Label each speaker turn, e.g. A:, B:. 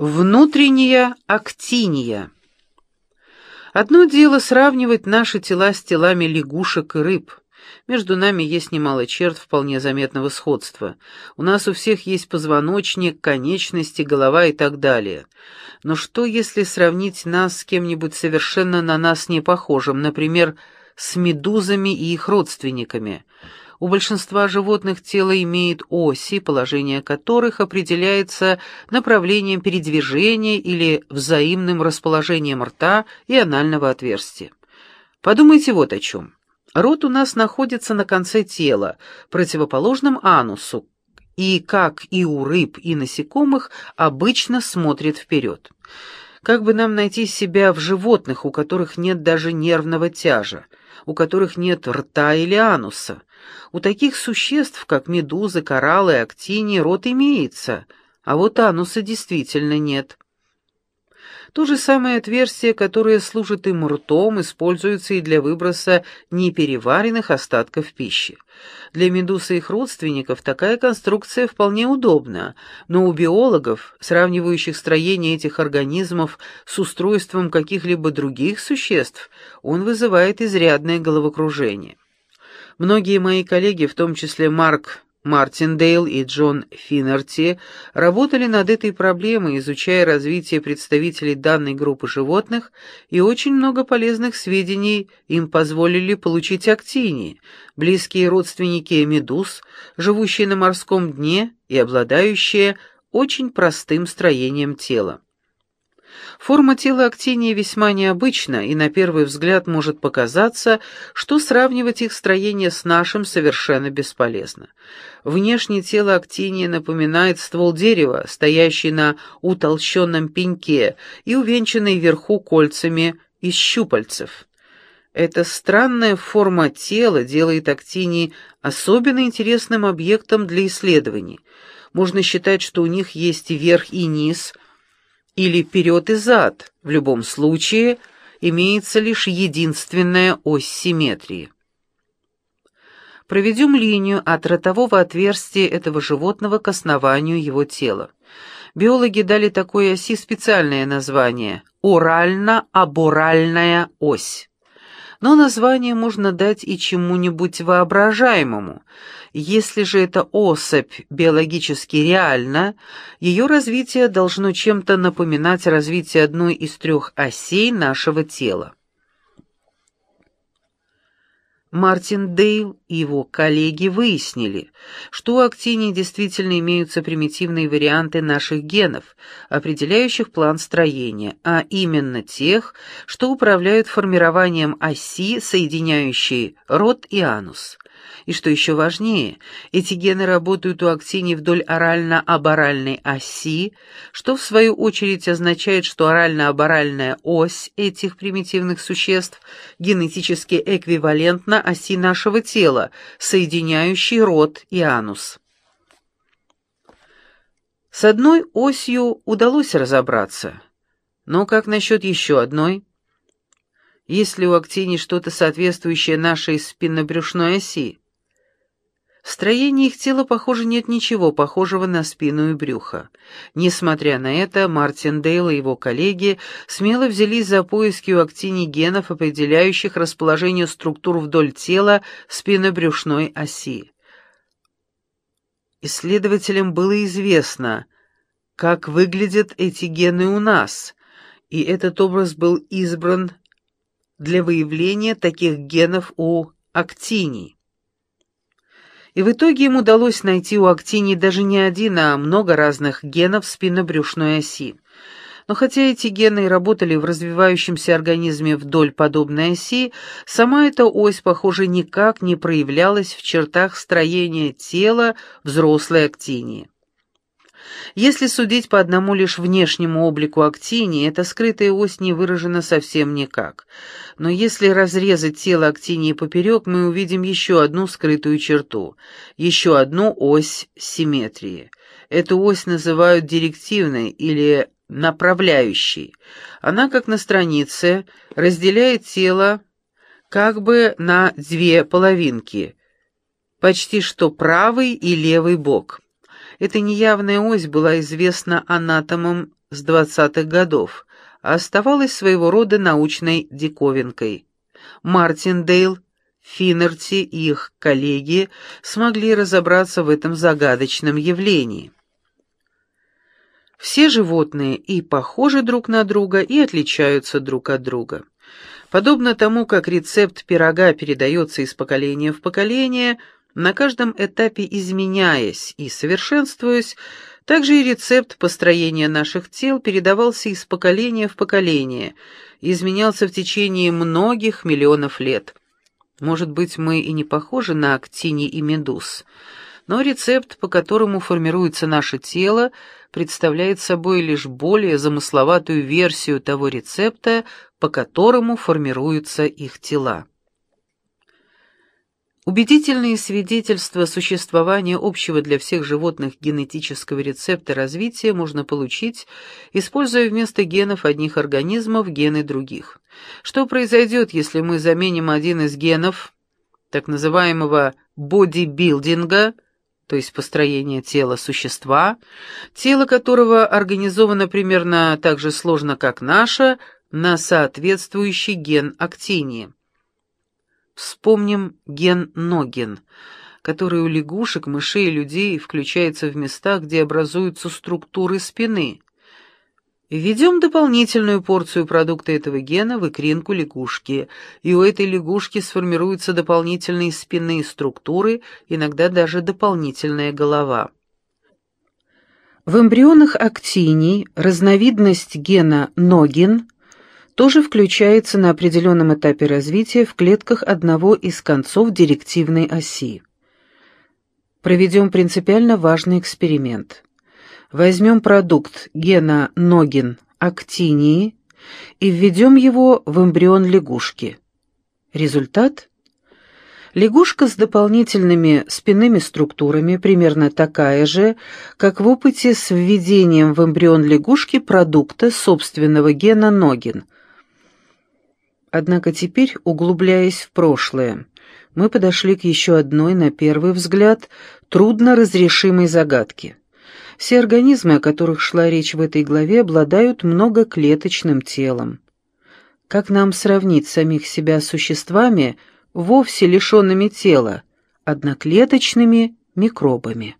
A: Внутренняя актиния. Одно дело сравнивать наши тела с телами лягушек и рыб. Между нами есть немало черт вполне заметного сходства. У нас у всех есть позвоночник, конечности, голова и так далее. Но что, если сравнить нас с кем-нибудь совершенно на нас не похожим, например, с медузами и их родственниками – у большинства животных тело имеет оси, положение которых определяется направлением передвижения или взаимным расположением рта и анального отверстия. Подумайте вот о чем. Рот у нас находится на конце тела, противоположном анусу, и, как и у рыб и насекомых, обычно смотрит вперед. Как бы нам найти себя в животных, у которых нет даже нервного тяжа, у которых нет рта или ануса, у таких существ, как медузы, кораллы, актинии, рот имеется, а вот ануса действительно нет. То же самое отверстие, которое служит им ртом, используется и для выброса непереваренных остатков пищи. Для медуз и их родственников такая конструкция вполне удобна, но у биологов, сравнивающих строение этих организмов с устройством каких-либо других существ, он вызывает изрядное головокружение. Многие мои коллеги, в том числе Марк Мартиндейл и Джон Финнерти, работали над этой проблемой, изучая развитие представителей данной группы животных, и очень много полезных сведений им позволили получить актинии, близкие родственники медуз, живущие на морском дне и обладающие очень простым строением тела. Форма тела актиния весьма необычна, и на первый взгляд может показаться, что сравнивать их строение с нашим совершенно бесполезно. Внешнее тело актиния напоминает ствол дерева, стоящий на утолщенном пеньке и увенчанный вверху кольцами из щупальцев. Эта странная форма тела делает актинии особенно интересным объектом для исследований. Можно считать, что у них есть верх и низ – или вперед и зад, в любом случае имеется лишь единственная ось симметрии. Проведем линию от ротового отверстия этого животного к основанию его тела. Биологи дали такой оси специальное название – орально-аборальная ось но название можно дать и чему-нибудь воображаемому. Если же эта особь биологически реальна, ее развитие должно чем-то напоминать развитие одной из трех осей нашего тела. Мартин Дейл и его коллеги выяснили, что у актиний действительно имеются примитивные варианты наших генов, определяющих план строения, а именно тех, что управляют формированием оси, соединяющей рот и анус. И что еще важнее, эти гены работают у актиний вдоль орально-аборальной оси, что в свою очередь означает, что орально-аборальная ось этих примитивных существ генетически эквивалентна оси нашего тела, соединяющей рот и анус. С одной осью удалось разобраться, но как насчет еще одной? Есть ли у актиний что-то соответствующее нашей спиннобрюшной оси? В строении их тела, похоже, нет ничего похожего на спину и брюхо. Несмотря на это, Мартин Дейл и его коллеги смело взялись за поиски у актиний генов, определяющих расположение структур вдоль тела спинно-брюшной оси. Исследователям было известно, как выглядят эти гены у нас, и этот образ был избран для выявления таких генов у актиний и в итоге им удалось найти у актиний даже не один, а много разных генов спиннобрюшной оси. Но хотя эти гены работали в развивающемся организме вдоль подобной оси, сама эта ось, похоже, никак не проявлялась в чертах строения тела взрослой актинии. Если судить по одному лишь внешнему облику актинии, эта скрытая ось не выражена совсем никак. Но если разрезать тело актинии поперек, мы увидим еще одну скрытую черту, еще одну ось симметрии. Эту ось называют директивной или направляющей. Она, как на странице, разделяет тело как бы на две половинки, почти что правый и левый бок. Эта неявная ось была известна анатомам с 20-х годов оставалась своего рода научной диковинкой. Мартиндейл, Финнерти и их коллеги смогли разобраться в этом загадочном явлении. Все животные и похожи друг на друга, и отличаются друг от друга. Подобно тому, как рецепт пирога передается из поколения в поколение, на каждом этапе изменяясь и совершенствуясь, также и рецепт построения наших тел передавался из поколения в поколение изменялся в течение многих миллионов лет. Может быть, мы и не похожи на актини и медуз, но рецепт, по которому формируется наше тело, представляет собой лишь более замысловатую версию того рецепта, по которому формируются их тела. Убедительные свидетельства существования общего для всех животных генетического рецепта развития можно получить, используя вместо генов одних организмов гены других. Что произойдет, если мы заменим один из генов, так называемого бодибилдинга, то есть построение тела существа, тело которого организовано примерно так же сложно, как наше, на соответствующий ген актинии. Вспомним ген Ногин, который у лягушек, мышей и людей включается в местах, где образуются структуры спины. Введем дополнительную порцию продукта этого гена в икринку лягушки, и у этой лягушки сформируются дополнительные спинные структуры, иногда даже дополнительная голова. В эмбрионах актиний разновидность гена Ногин тоже включается на определенном этапе развития в клетках одного из концов директивной оси. Проведем принципиально важный эксперимент. Возьмем продукт гена Ногин актинии и введем его в эмбрион лягушки. Результат? Лягушка с дополнительными спинными структурами примерно такая же, как в опыте с введением в эмбрион лягушки продукта собственного гена Ногин. Однако теперь, углубляясь в прошлое, мы подошли к еще одной, на первый взгляд, трудно разрешимой загадке. Все организмы, о которых шла речь в этой главе, обладают многоклеточным телом. Как нам сравнить самих себя с существами, вовсе лишенными тела, одноклеточными микробами?